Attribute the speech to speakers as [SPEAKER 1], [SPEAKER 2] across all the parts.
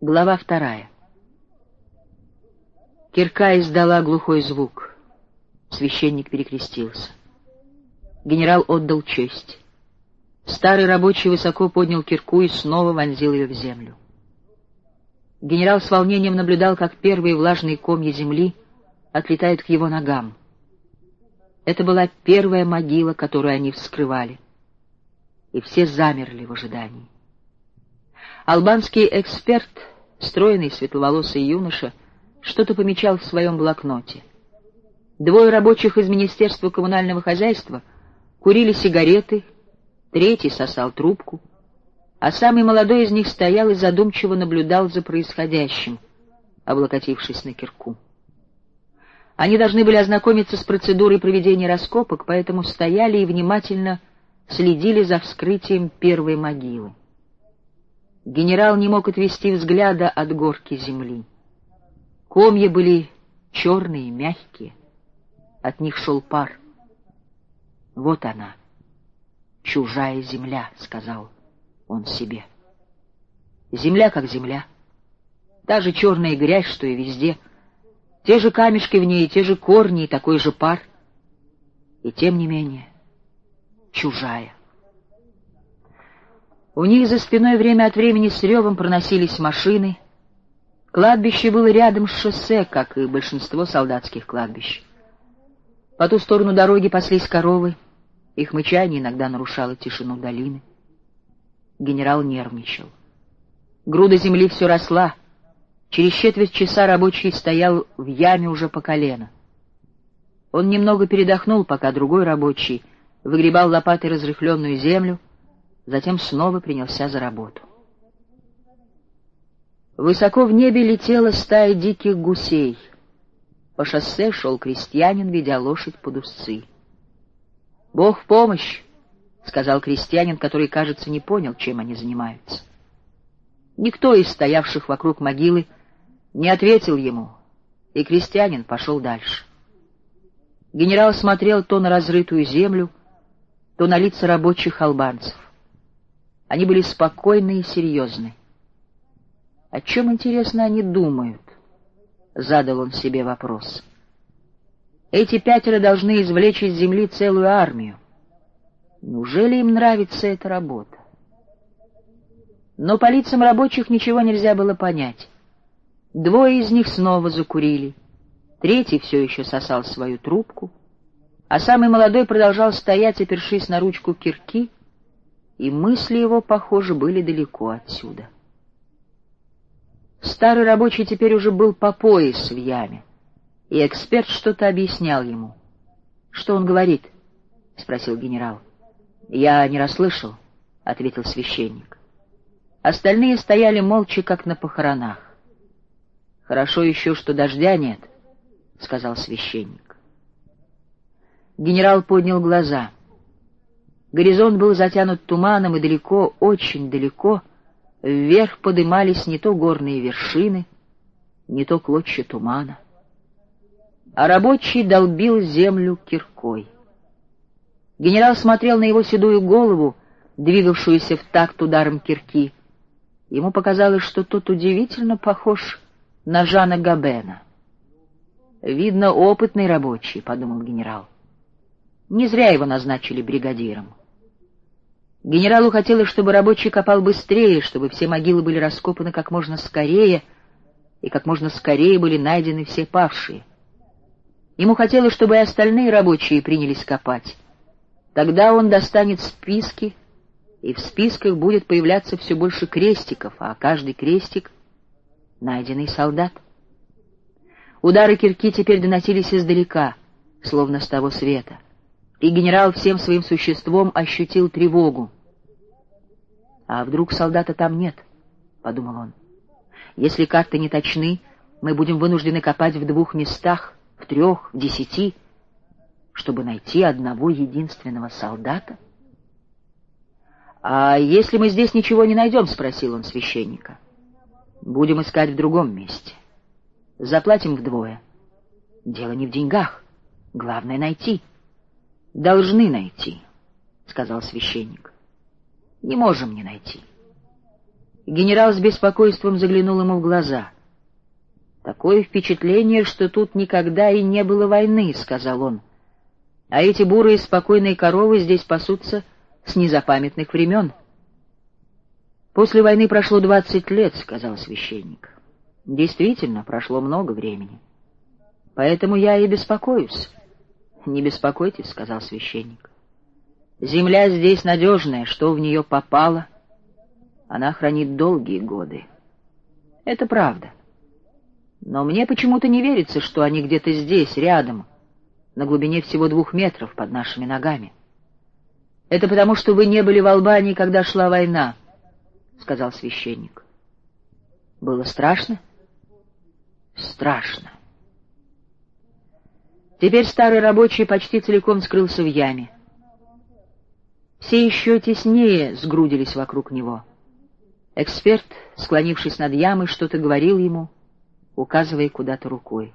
[SPEAKER 1] Глава вторая. Кирка издала глухой звук. Священник перекрестился. Генерал отдал честь. Старый рабочий высоко поднял кирку и снова вонзил ее в землю. Генерал с волнением наблюдал, как первые влажные комья земли отлетают к его ногам. Это была первая могила, которую они вскрывали. И все замерли в ожидании. Албанский эксперт, стройный светловолосый юноша, что-то помечал в своем блокноте. Двое рабочих из Министерства коммунального хозяйства курили сигареты, третий сосал трубку, а самый молодой из них стоял и задумчиво наблюдал за происходящим, облокотившись на кирку. Они должны были ознакомиться с процедурой проведения раскопок, поэтому стояли и внимательно следили за вскрытием первой могилы. Генерал не мог отвести взгляда от горки земли. Комья были черные, мягкие. От них шел пар. «Вот она, чужая земля», — сказал он себе. «Земля как земля. Та же черная грязь, что и везде. Те же камешки в ней, те же корни и такой же пар. И тем не менее, чужая». У них за спиной время от времени с ревом проносились машины. Кладбище было рядом с шоссе, как и большинство солдатских кладбищ. По ту сторону дороги паслись коровы, их мычание иногда нарушало тишину долины. Генерал нервничал. Груда земли все росла. Через четверть часа рабочий стоял в яме уже по колено. Он немного передохнул, пока другой рабочий выгребал лопатой разрыхленную землю, затем снова принялся за работу. Высоко в небе летела стая диких гусей. По шоссе шел крестьянин, ведя лошадь под узцы. «Бог в помощь!» — сказал крестьянин, который, кажется, не понял, чем они занимаются. Никто из стоявших вокруг могилы не ответил ему, и крестьянин пошел дальше. Генерал смотрел то на разрытую землю, то на лица рабочих албанцев. Они были спокойны и серьезны. О чем, интересно, они думают? Задал он себе вопрос. Эти пятеро должны извлечь из земли целую армию. Неужели им нравится эта работа? Но по лицам рабочих ничего нельзя было понять. Двое из них снова закурили, третий все еще сосал свою трубку, а самый молодой продолжал стоять, опершись на ручку кирки, и мысли его, похоже, были далеко отсюда. Старый рабочий теперь уже был по пояс в яме, и эксперт что-то объяснял ему. — Что он говорит? — спросил генерал. — Я не расслышал, — ответил священник. Остальные стояли молча, как на похоронах. — Хорошо еще, что дождя нет, — сказал священник. Генерал поднял глаза. Горизонт был затянут туманом, и далеко, очень далеко, вверх подымались не то горные вершины, не то клочья тумана. А рабочий долбил землю киркой. Генерал смотрел на его седую голову, двигавшуюся в такт ударом кирки. Ему показалось, что тот удивительно похож на Жана Габена. «Видно, опытный рабочий», — подумал генерал. Не зря его назначили бригадиром. Генералу хотелось, чтобы рабочий копал быстрее, чтобы все могилы были раскопаны как можно скорее, и как можно скорее были найдены все павшие. Ему хотелось, чтобы и остальные рабочие принялись копать. Тогда он достанет списки, и в списках будет появляться все больше крестиков, а каждый крестик — найденный солдат. Удары кирки теперь доносились издалека, словно с того света и генерал всем своим существом ощутил тревогу. «А вдруг солдата там нет?» — подумал он. «Если карты не точны, мы будем вынуждены копать в двух местах, в трех, в десяти, чтобы найти одного единственного солдата». «А если мы здесь ничего не найдем?» — спросил он священника. «Будем искать в другом месте. Заплатим вдвое. Дело не в деньгах. Главное — найти» должны найти, — сказал священник. Не можем не найти. Генерал с беспокойством заглянул ему в глаза. «Такое впечатление, что тут никогда и не было войны», — сказал он. «А эти бурые спокойные коровы здесь пасутся с незапамятных времен». «После войны прошло двадцать лет», — сказал священник. «Действительно, прошло много времени. Поэтому я и беспокоюсь». «Не беспокойтесь», — сказал священник. «Земля здесь надежная, что в нее попало, она хранит долгие годы. Это правда. Но мне почему-то не верится, что они где-то здесь, рядом, на глубине всего двух метров под нашими ногами. Это потому, что вы не были в Албании, когда шла война, — сказал священник. Было страшно? Страшно. Теперь старый рабочий почти целиком скрылся в яме. Все еще теснее сгрудились вокруг него. Эксперт, склонившись над ямой, что-то говорил ему, указывая куда-то рукой.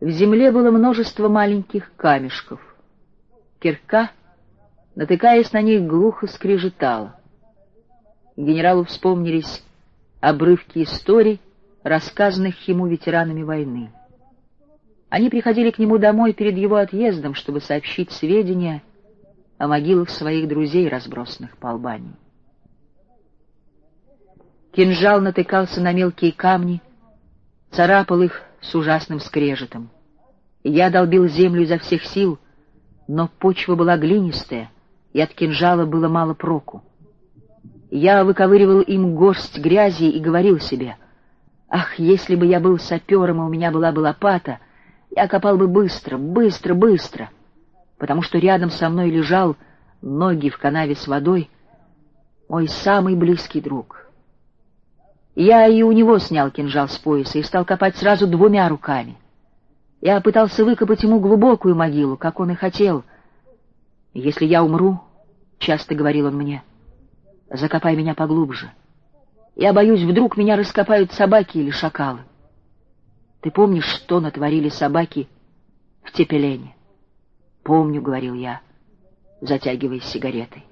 [SPEAKER 1] В земле было множество маленьких камешков. Кирка, натыкаясь на них, глухо скрежетала. Генералу вспомнились обрывки историй, рассказанных ему ветеранами войны. Они приходили к нему домой перед его отъездом, чтобы сообщить сведения о могилах своих друзей, разбросанных по Албании. Кинжал натыкался на мелкие камни, царапал их с ужасным скрежетом. Я долбил землю изо всех сил, но почва была глинистая, и от кинжала было мало проку. Я выковыривал им горсть грязи и говорил себе, «Ах, если бы я был сапером, и у меня была бы лопата, я копал бы быстро, быстро, быстро!» потому что рядом со мной лежал, ноги в канаве с водой, мой самый близкий друг. Я и у него снял кинжал с пояса и стал копать сразу двумя руками. Я пытался выкопать ему глубокую могилу, как он и хотел. «Если я умру, — часто говорил он мне, — закопай меня поглубже. Я боюсь, вдруг меня раскопают собаки или шакалы. Ты помнишь, что натворили собаки в Тепелене? «Помню», — говорил я, затягиваясь сигаретой.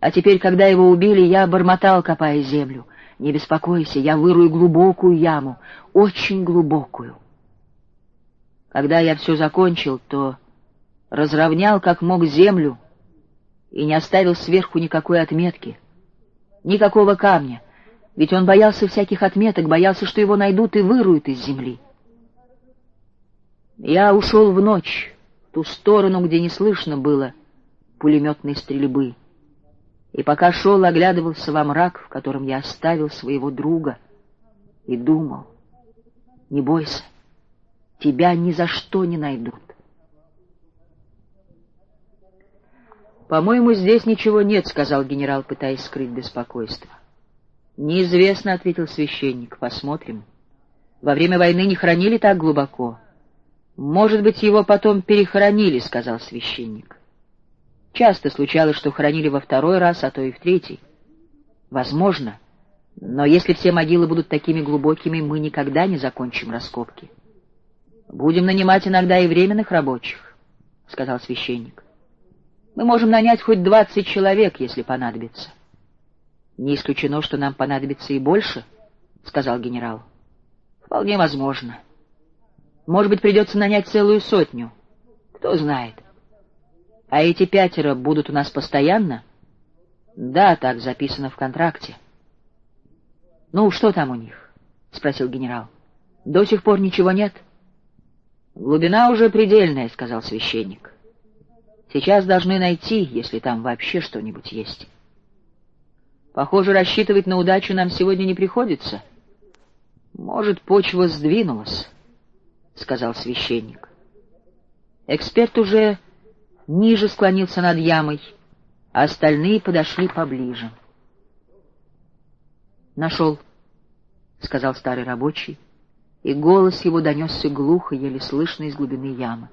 [SPEAKER 1] А теперь, когда его убили, я бормотал, копая землю. «Не беспокойся, я вырую глубокую яму, очень глубокую». Когда я все закончил, то разровнял как мог землю и не оставил сверху никакой отметки, никакого камня, ведь он боялся всяких отметок, боялся, что его найдут и выруют из земли. Я ушел в ночь, ту сторону, где не слышно было пулеметной стрельбы. И пока шел, оглядывался во мрак, в котором я оставил своего друга, и думал, не бойся, тебя ни за что не найдут. «По-моему, здесь ничего нет», — сказал генерал, пытаясь скрыть беспокойство. «Неизвестно», — ответил священник, — «посмотрим. Во время войны не хранили так глубоко». «Может быть, его потом перехоронили», — сказал священник. Часто случалось, что хоронили во второй раз, а то и в третий. Возможно, но если все могилы будут такими глубокими, мы никогда не закончим раскопки. Будем нанимать иногда и временных рабочих, — сказал священник. Мы можем нанять хоть двадцать человек, если понадобится. Не исключено, что нам понадобится и больше, — сказал генерал. Вполне возможно. — может быть, придется нанять целую сотню. Кто знает. А эти пятеро будут у нас постоянно? Да, так записано в контракте. Ну, что там у них? — спросил генерал. До сих пор ничего нет? Глубина уже предельная, — сказал священник. Сейчас должны найти, если там вообще что-нибудь есть. Похоже, рассчитывать на удачу нам сегодня не приходится. Может, почва сдвинулась. — сказал священник. Эксперт уже ниже склонился над ямой, а остальные подошли поближе. «Нашел», — сказал старый рабочий, и голос его донесся глухо, еле слышно из глубины ямы.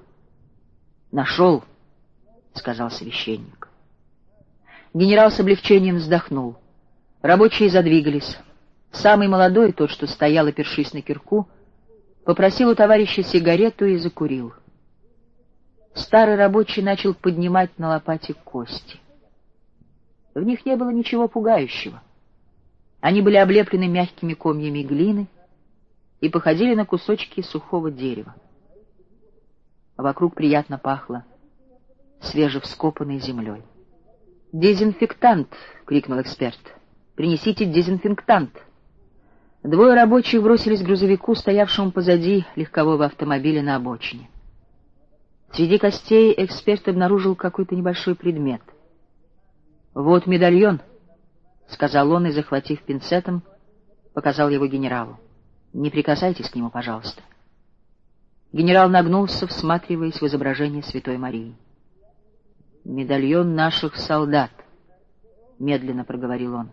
[SPEAKER 1] «Нашел», — сказал священник. Генерал с облегчением вздохнул. Рабочие задвигались. Самый молодой, тот, что стоял, опершись на кирку, — попросил у товарища сигарету и закурил. Старый рабочий начал поднимать на лопате кости. В них не было ничего пугающего. Они были облеплены мягкими комьями глины и походили на кусочки сухого дерева. Вокруг приятно пахло свежевскопанной землей. «Дезинфектант!» — крикнул эксперт. «Принесите дезинфектант!» Двое рабочих бросились к грузовику, стоявшему позади легкового автомобиля на обочине. Среди костей эксперт обнаружил какой-то небольшой предмет. «Вот медальон», — сказал он и, захватив пинцетом, показал его генералу. «Не прикасайтесь к нему, пожалуйста». Генерал нагнулся, всматриваясь в изображение Святой Марии. «Медальон наших солдат», — медленно проговорил он.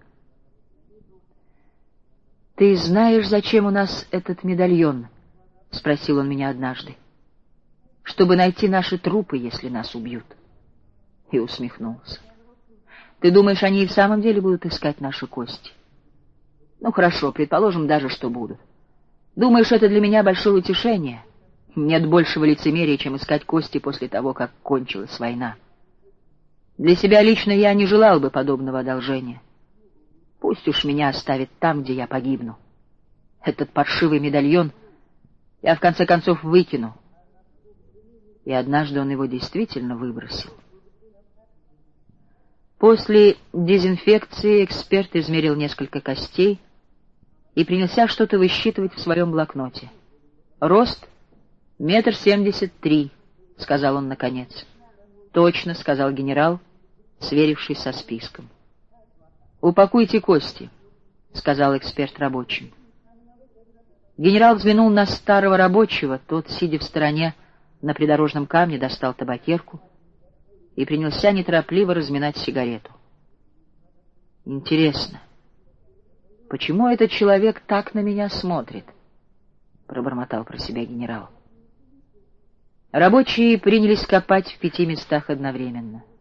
[SPEAKER 1] «Ты знаешь, зачем у нас этот медальон?» — спросил он меня однажды. «Чтобы найти наши трупы, если нас убьют». И усмехнулся. «Ты думаешь, они и в самом деле будут искать наши кости?» «Ну хорошо, предположим даже, что будут. Думаешь, это для меня большое утешение?» Нет большего лицемерия, чем искать кости после того, как кончилась война. Для себя лично я не желал бы подобного одолжения. Пусть уж меня оставит там, где я погибну. Этот паршивый медальон я в конце концов выкину. И однажды он его действительно выбросил. После дезинфекции эксперт измерил несколько костей и принялся что-то высчитывать в своем блокноте. Рост — «Метр семьдесят три», — сказал он наконец. «Точно», — сказал генерал, сверившись со списком. «Упакуйте кости», — сказал эксперт рабочим. Генерал взглянул на старого рабочего, тот, сидя в стороне на придорожном камне, достал табакерку и принялся неторопливо разминать сигарету. «Интересно, почему этот человек так на меня смотрит?» — пробормотал про себя генерал. Рабочие принялись копать в пяти местах одновременно —